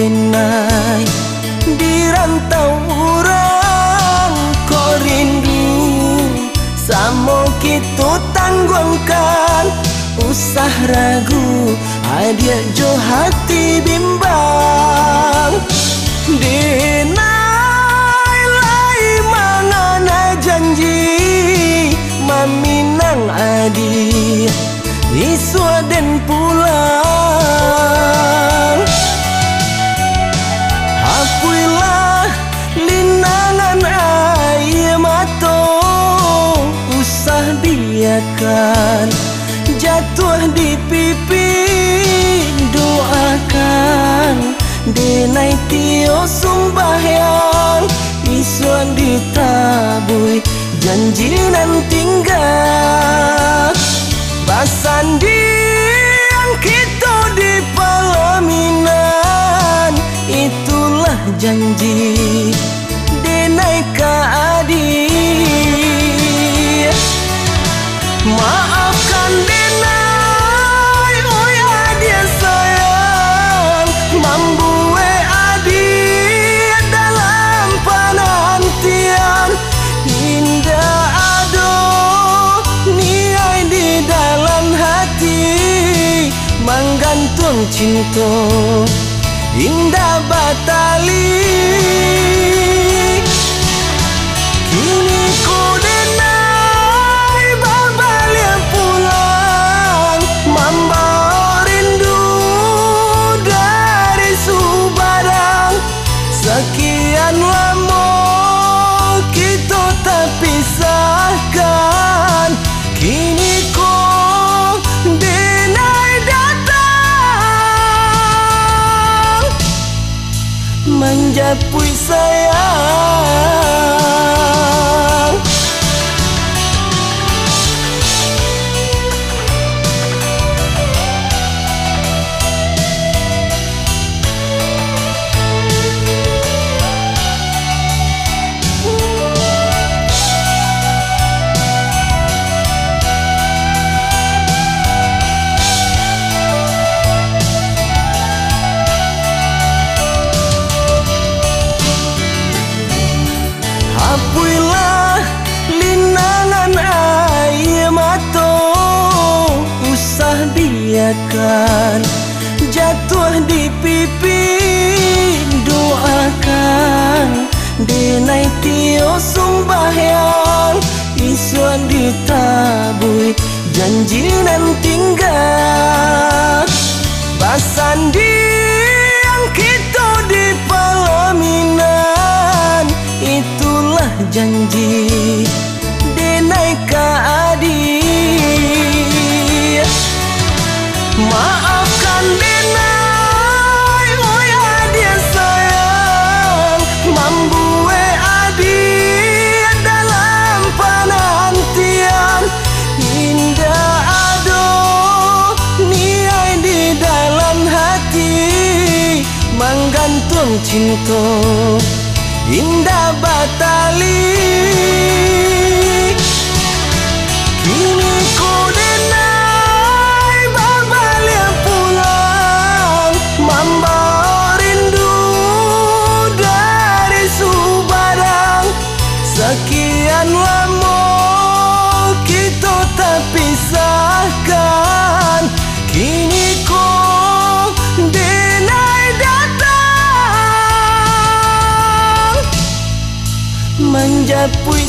denai Di rantau urang Ko rindu Samo kita tanggungkan Usah ragu Adia jo hati bimbang. Denai lai mangana janji Maminang adi Iswa den pulang. Jatuh di pipi Doakan. Denai tio sumbahyang Isuan ditabui. Janji nan tinggal. Basandian kita di pelaminan Itulah janji Menggantung cinta. Indah batali. Kini puisaya é, biarkan jatuh di pipi Doakan. Denai tio sumbahyang Isuan ditabui. Janji nanti Cinta Indah batali sangat pun